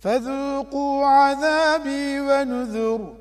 فذوقوا عذابي ونذر